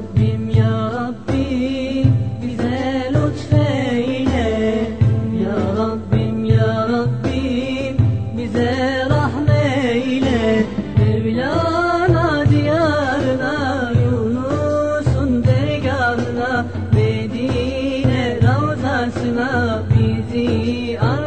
Rabbim ya Rabbi bize lütfeyle. Ya Rabbim ya Rabbim bize rahmeyle. Mevlana diyarına Yunus'un dergahına Medine ravzasına bizi al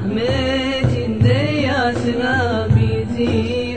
Ahmet'in de yasına bizi